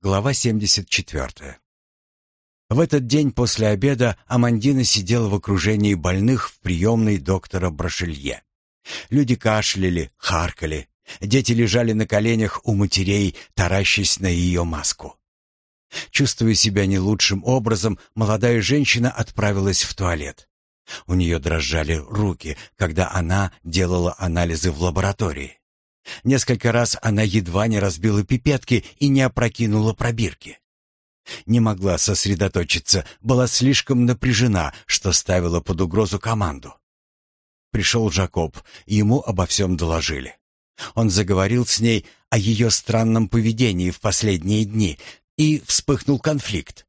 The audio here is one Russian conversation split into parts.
Глава 74. В этот день после обеда Амандина сидела в окружении больных в приемной доктора Брошелье. Люди кашляли, харкали. Дети лежали на коленях у матерей, таращась на ее маску. Чувствуя себя не лучшим образом, молодая женщина отправилась в туалет. У нее дрожали руки, когда она делала анализы в лаборатории. Несколько раз она едва не разбила пипетки и не опрокинула пробирки. Не могла сосредоточиться, была слишком напряжена, что ставила под угрозу команду. Пришел Жакоб, ему обо всем доложили. Он заговорил с ней о ее странном поведении в последние дни, и вспыхнул конфликт.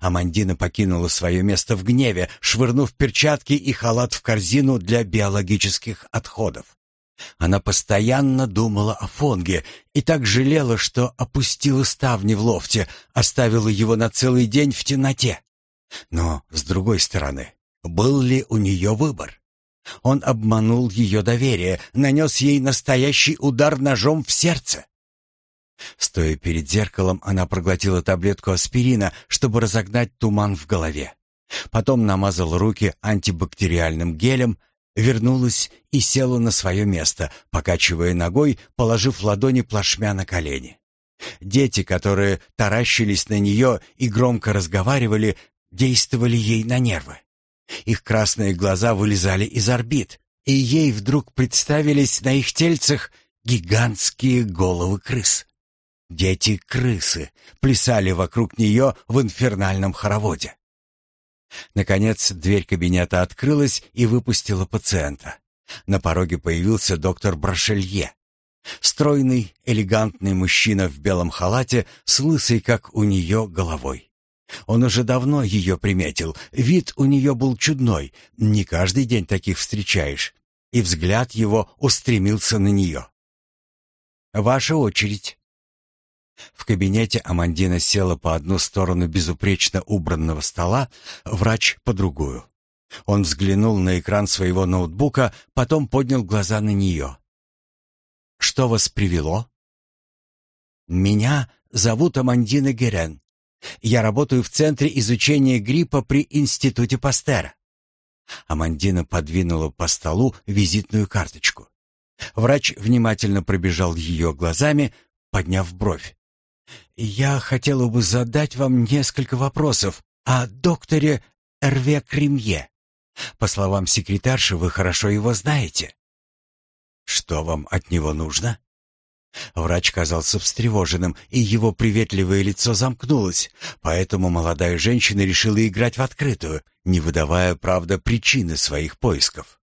Амандина покинула свое место в гневе, швырнув перчатки и халат в корзину для биологических отходов. Она постоянно думала о Фонге и так жалела, что опустила ставни в лофте, оставила его на целый день в темноте. Но, с другой стороны, был ли у нее выбор? Он обманул ее доверие, нанес ей настоящий удар ножом в сердце. Стоя перед зеркалом, она проглотила таблетку аспирина, чтобы разогнать туман в голове. Потом намазала руки антибактериальным гелем, вернулась и села на свое место, покачивая ногой, положив ладони плашмя на колени. Дети, которые таращились на нее и громко разговаривали, действовали ей на нервы. Их красные глаза вылезали из орбит, и ей вдруг представились на их тельцах гигантские головы крыс. Дети-крысы плясали вокруг нее в инфернальном хороводе. Наконец, дверь кабинета открылась и выпустила пациента. На пороге появился доктор Брошелье. Стройный, элегантный мужчина в белом халате с лысой, как у нее, головой. Он уже давно ее приметил. Вид у нее был чудной, не каждый день таких встречаешь. И взгляд его устремился на нее. «Ваша очередь». В кабинете Амандина села по одну сторону безупречно убранного стола, врач по другую. Он взглянул на экран своего ноутбука, потом поднял глаза на нее. «Что вас привело?» «Меня зовут Амандина Герен. Я работаю в Центре изучения гриппа при Институте Пастера». Амандина подвинула по столу визитную карточку. Врач внимательно пробежал ее глазами, подняв бровь. «Я хотела бы задать вам несколько вопросов о докторе Эрве Кремье. По словам секретарши, вы хорошо его знаете». «Что вам от него нужно?» Врач казался встревоженным, и его приветливое лицо замкнулось, поэтому молодая женщина решила играть в открытую, не выдавая, правда, причины своих поисков.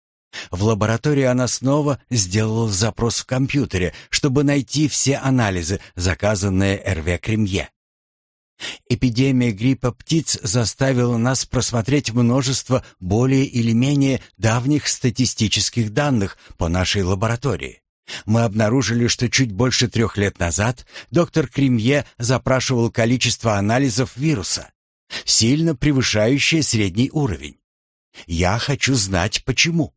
В лаборатории она снова сделала запрос в компьютере, чтобы найти все анализы, заказанные РВ Кремье. Эпидемия гриппа птиц заставила нас просмотреть множество более или менее давних статистических данных по нашей лаборатории. Мы обнаружили, что чуть больше трех лет назад доктор Кремье запрашивал количество анализов вируса, сильно превышающее средний уровень. Я хочу знать, почему.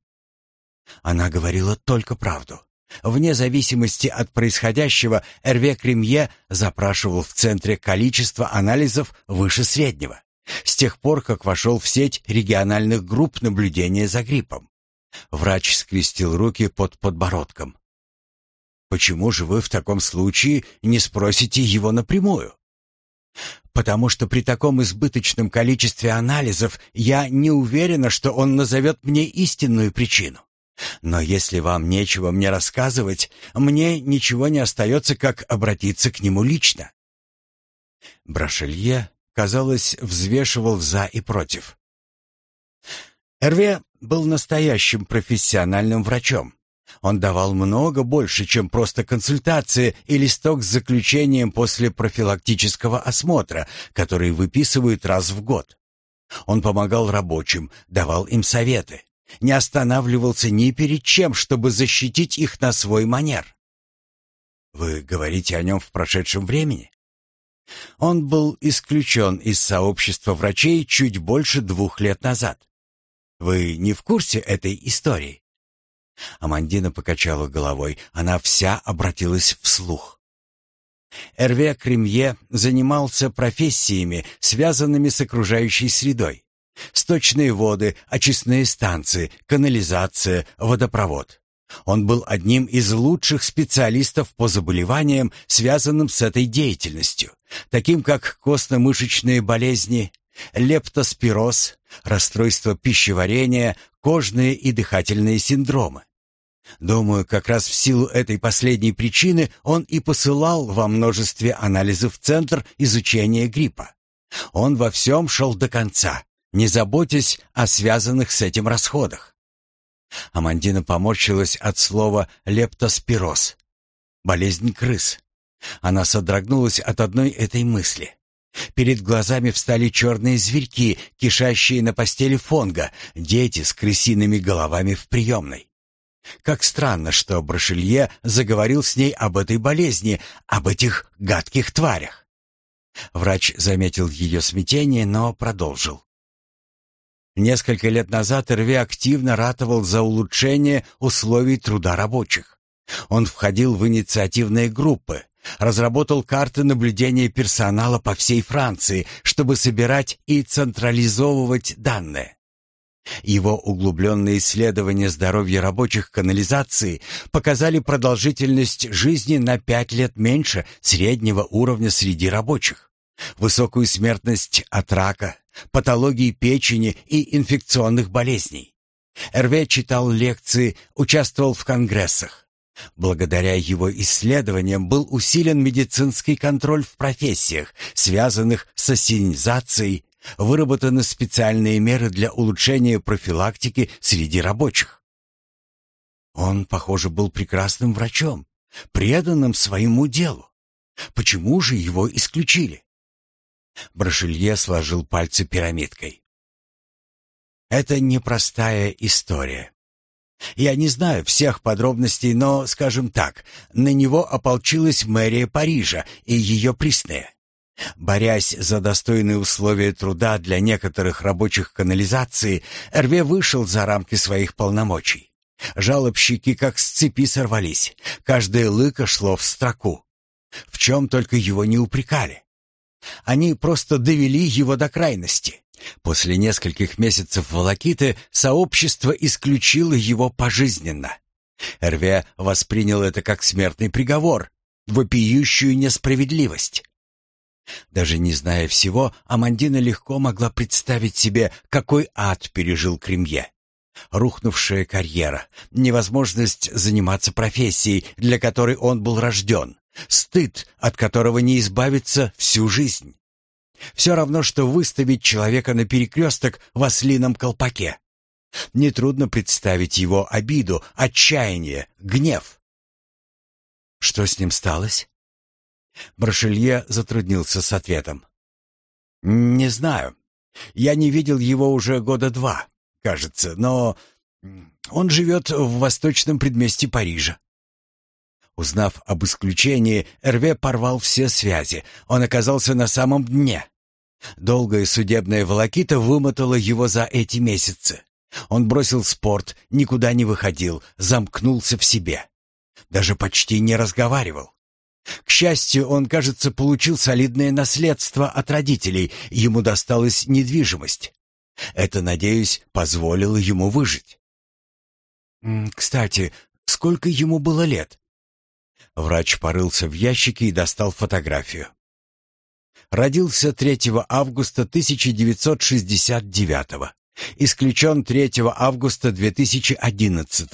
Она говорила только правду. Вне зависимости от происходящего, Эрве Кремье запрашивал в центре количество анализов выше среднего, с тех пор, как вошел в сеть региональных групп наблюдения за гриппом. Врач скрестил руки под подбородком. «Почему же вы в таком случае не спросите его напрямую?» «Потому что при таком избыточном количестве анализов я не уверена, что он назовет мне истинную причину. Но если вам нечего мне рассказывать, мне ничего не остается, как обратиться к нему лично». Брашелье, казалось, взвешивал за и против. Эрве был настоящим профессиональным врачом. Он давал много больше, чем просто консультация и листок с заключением после профилактического осмотра, который выписывают раз в год. Он помогал рабочим, давал им советы не останавливался ни перед чем, чтобы защитить их на свой манер. Вы говорите о нем в прошедшем времени? Он был исключен из сообщества врачей чуть больше двух лет назад. Вы не в курсе этой истории? Амандина покачала головой, она вся обратилась вслух. Эрве Кремье занимался профессиями, связанными с окружающей средой. Сточные воды, очистные станции, канализация, водопровод. Он был одним из лучших специалистов по заболеваниям, связанным с этой деятельностью, таким как костно-мышечные болезни, лептоспироз, расстройство пищеварения, кожные и дыхательные синдромы. Думаю, как раз в силу этой последней причины он и посылал во множестве анализов Центр изучения гриппа. Он во всем шел до конца, не заботясь о связанных с этим расходах. Амандина поморщилась от слова «лептоспироз» — болезнь крыс. Она содрогнулась от одной этой мысли. Перед глазами встали черные зверьки, кишащие на постели фонга, дети с крысиными головами в приемной. Как странно, что Брошелье заговорил с ней об этой болезни, об этих гадких тварях. Врач заметил ее смятение, но продолжил. Несколько лет назад Эрве активно ратовал за улучшение условий труда рабочих. Он входил в инициативные группы, разработал карты наблюдения персонала по всей Франции, чтобы собирать и централизовывать данные. Его углубленные исследования здоровья рабочих канализации показали продолжительность жизни на пять лет меньше среднего уровня среди рабочих, высокую смертность от рака, патологии печени и инфекционных болезней. РВ читал лекции, участвовал в конгрессах. Благодаря его исследованиям был усилен медицинский контроль в профессиях, связанных с ассенизацией, выработаны специальные меры для улучшения профилактики среди рабочих. Он, похоже, был прекрасным врачом, преданным своему делу. Почему же его исключили? Брошелье сложил пальцы пирамидкой. Это непростая история. Я не знаю всех подробностей, но, скажем так, на него ополчилась мэрия Парижа и ее присные. Борясь за достойные условия труда для некоторых рабочих канализации, РВ вышел за рамки своих полномочий. Жалобщики как с цепи сорвались, каждое лыко шло в строку. В чем только его не упрекали. Они просто довели его до крайности. После нескольких месяцев волокиты сообщество исключило его пожизненно. РВ воспринял это как смертный приговор, вопиющую несправедливость. Даже не зная всего, Амандина легко могла представить себе, какой ад пережил Кремье. Рухнувшая карьера, невозможность заниматься профессией, для которой он был рожден, стыд, от которого не избавиться всю жизнь. Все равно, что выставить человека на перекресток в ослином колпаке. Нетрудно представить его обиду, отчаяние, гнев. Что с ним сталось? Брошелье затруднился с ответом. «Не знаю. Я не видел его уже года два, кажется, но он живет в восточном предместье Парижа». Узнав об исключении, Эрве порвал все связи. Он оказался на самом дне. Долгая судебная волокита вымотала его за эти месяцы. Он бросил спорт, никуда не выходил, замкнулся в себе. Даже почти не разговаривал. К счастью, он, кажется, получил солидное наследство от родителей, ему досталась недвижимость. Это, надеюсь, позволило ему выжить. Кстати, сколько ему было лет? Врач порылся в ящике и достал фотографию. Родился 3 августа 1969 Исключен 3 августа 2011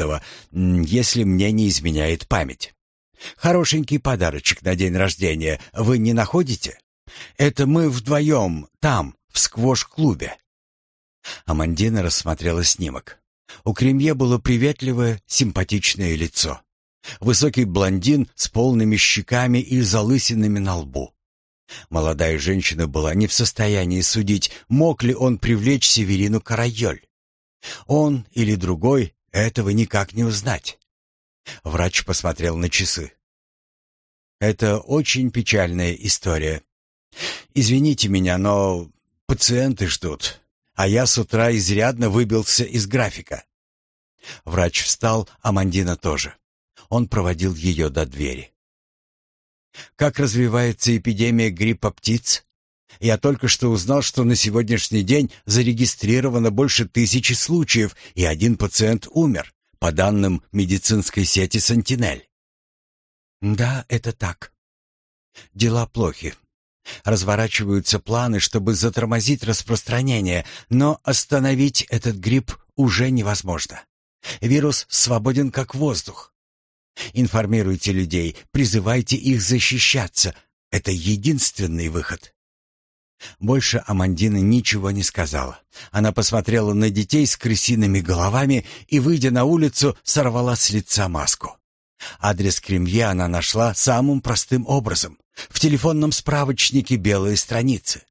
если мне не изменяет память. Хорошенький подарочек на день рождения вы не находите? Это мы вдвоем, там, в сквош-клубе». Амандина рассмотрела снимок. У Кремье было приветливое, симпатичное лицо. Высокий блондин с полными щеками и залысинами на лбу. Молодая женщина была не в состоянии судить, мог ли он привлечь Северину Карайоль. Он или другой этого никак не узнать. Врач посмотрел на часы. Это очень печальная история. Извините меня, но пациенты ждут, а я с утра изрядно выбился из графика. Врач встал, а Мандина тоже. Он проводил ее до двери. Как развивается эпидемия гриппа птиц? Я только что узнал, что на сегодняшний день зарегистрировано больше тысячи случаев, и один пациент умер, по данным медицинской сети «Сентинель». Да, это так. Дела плохи. Разворачиваются планы, чтобы затормозить распространение, но остановить этот грипп уже невозможно. Вирус свободен как воздух. Информируйте людей, призывайте их защищаться. Это единственный выход. Больше Амандина ничего не сказала. Она посмотрела на детей с крысиными головами и, выйдя на улицу, сорвала с лица маску. Адрес Кремье она нашла самым простым образом. В телефонном справочнике белые страницы.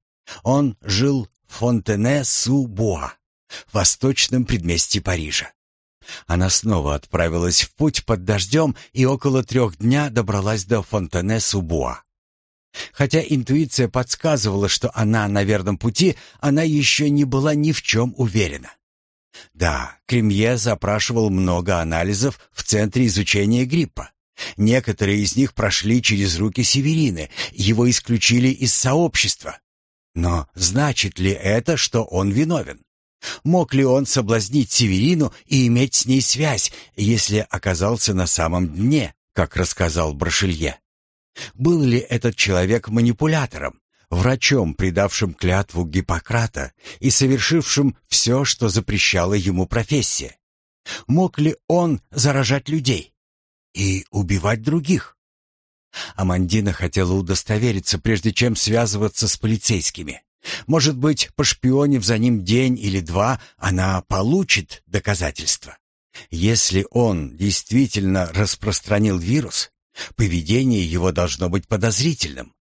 Он жил в Фонтене-су-Буа, восточном предместье Парижа. Она снова отправилась в путь под дождем и около трех дня добралась до Фонтене-су-Буа. Хотя интуиция подсказывала, что она на верном пути, она еще не была ни в чем уверена. Да, Кремье запрашивал много анализов в Центре изучения гриппа. Некоторые из них прошли через руки Северины, его исключили из сообщества. Но значит ли это, что он виновен? Мог ли он соблазнить Северину и иметь с ней связь, если оказался на самом дне, как рассказал Брошелье? Был ли этот человек манипулятором, врачом, предавшим клятву Гиппократа и совершившим все, что запрещала ему профессия? Мог ли он заражать людей и убивать других? Амандина хотела удостовериться, прежде чем связываться с полицейскими. Может быть, пошпионив за ним день или два, она получит доказательства. Если он действительно распространил вирус, поведение его должно быть подозрительным.